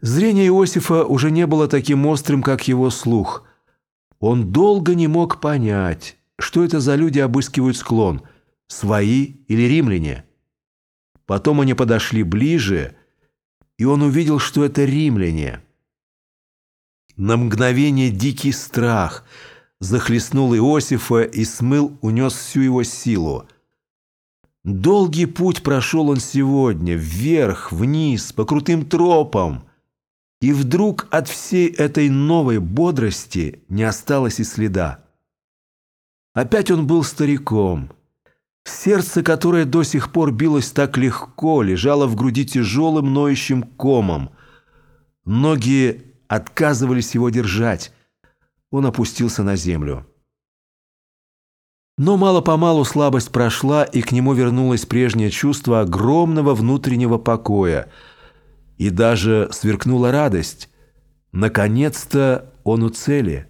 Зрение Иосифа уже не было таким острым, как его слух. Он долго не мог понять, что это за люди обыскивают склон, свои или римляне. Потом они подошли ближе, и он увидел, что это римляне. На мгновение дикий страх захлестнул Иосифа и смыл, унес всю его силу. Долгий путь прошел он сегодня, вверх, вниз, по крутым тропам. И вдруг от всей этой новой бодрости не осталось и следа. Опять он был стариком. Сердце, которое до сих пор билось так легко, лежало в груди тяжелым ноющим комом. Ноги отказывались его держать. Он опустился на землю. Но мало-помалу слабость прошла, и к нему вернулось прежнее чувство огромного внутреннего покоя. И даже сверкнула радость. Наконец-то он у цели.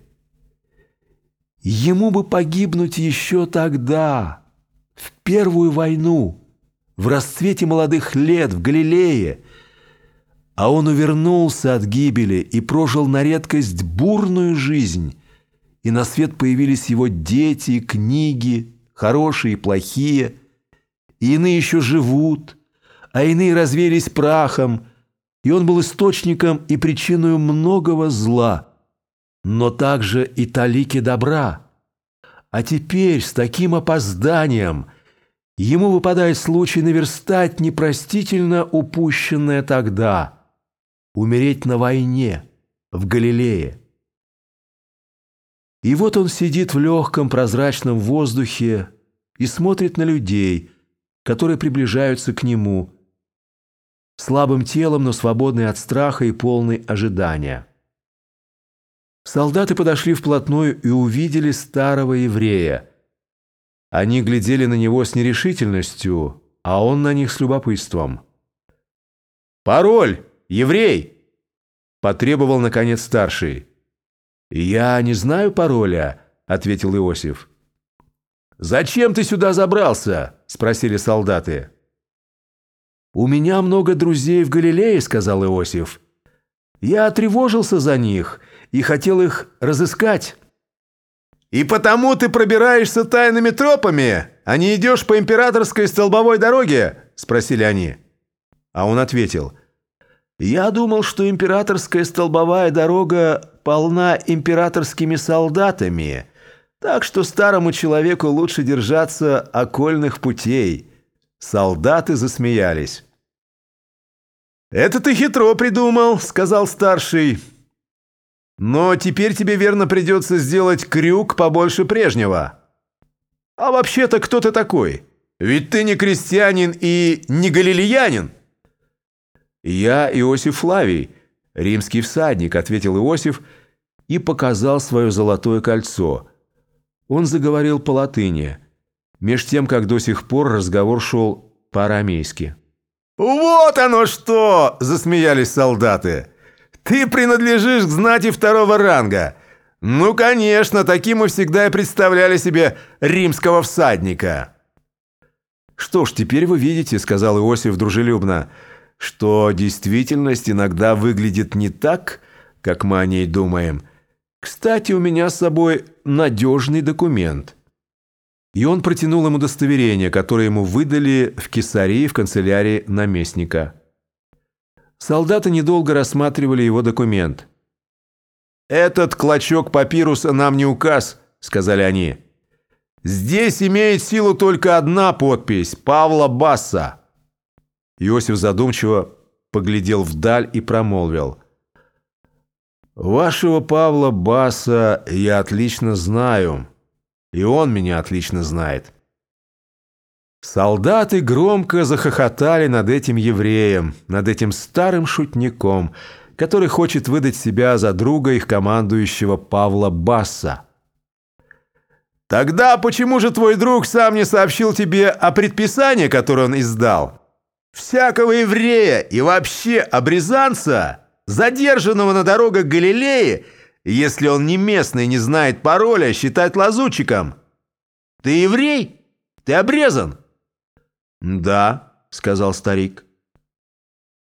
Ему бы погибнуть еще тогда, в Первую войну, в расцвете молодых лет в Галилее, а он увернулся от гибели и прожил на редкость бурную жизнь, и на свет появились его дети, книги, хорошие и плохие, и иные еще живут, а иные развеялись прахом, и он был источником и причиной многого зла, но также и талики добра. А теперь с таким опозданием ему выпадает случай наверстать непростительно упущенное тогда – умереть на войне, в Галилее. И вот он сидит в легком прозрачном воздухе и смотрит на людей, которые приближаются к нему, слабым телом, но свободный от страха и полный ожидания. Солдаты подошли вплотную и увидели старого еврея. Они глядели на него с нерешительностью, а он на них с любопытством. «Пароль!» Еврей!» – потребовал, наконец, старший. «Я не знаю пароля», – ответил Иосиф. «Зачем ты сюда забрался?» – спросили солдаты. «У меня много друзей в Галилее», – сказал Иосиф. «Я тревожился за них и хотел их разыскать». «И потому ты пробираешься тайными тропами, а не идешь по императорской столбовой дороге?» – спросили они. А он ответил – я думал, что императорская столбовая дорога полна императорскими солдатами, так что старому человеку лучше держаться окольных путей. Солдаты засмеялись. «Это ты хитро придумал», — сказал старший. «Но теперь тебе верно придется сделать крюк побольше прежнего. А вообще-то кто ты такой? Ведь ты не крестьянин и не галилеянин». «Я Иосиф Флавий, римский всадник», — ответил Иосиф и показал свое золотое кольцо. Он заговорил по-латыни, меж тем, как до сих пор разговор шел по-арамейски. «Вот оно что!» – засмеялись солдаты. «Ты принадлежишь к знати второго ранга. Ну, конечно, таким мы всегда и представляли себе римского всадника». «Что ж, теперь вы видите», – сказал Иосиф дружелюбно, – что действительность иногда выглядит не так, как мы о ней думаем. Кстати, у меня с собой надежный документ». И он протянул ему удостоверение, которое ему выдали в Кесарии в канцелярии наместника. Солдаты недолго рассматривали его документ. «Этот клочок папируса нам не указ», — сказали они. «Здесь имеет силу только одна подпись — Павла Басса». Иосиф задумчиво поглядел вдаль и промолвил. «Вашего Павла Баса я отлично знаю, и он меня отлично знает». Солдаты громко захохотали над этим евреем, над этим старым шутником, который хочет выдать себя за друга их командующего Павла Басса. «Тогда почему же твой друг сам не сообщил тебе о предписании, которое он издал?» Всякого еврея и вообще обрезанца, задержанного на дорогах Галилеи, если он не местный и не знает пароля, считать лазутчиком. Ты еврей? Ты обрезан? Да, сказал старик.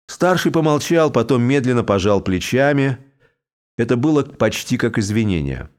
Старший помолчал, потом медленно пожал плечами. Это было почти как извинение.